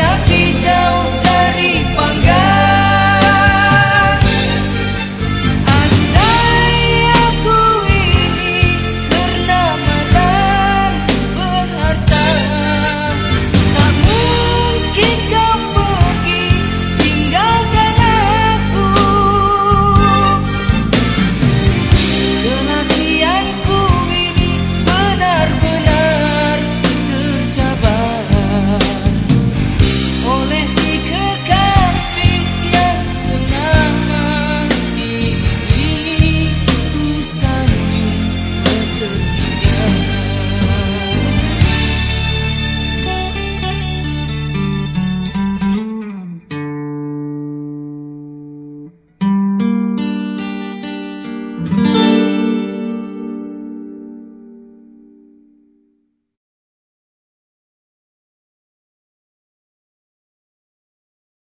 up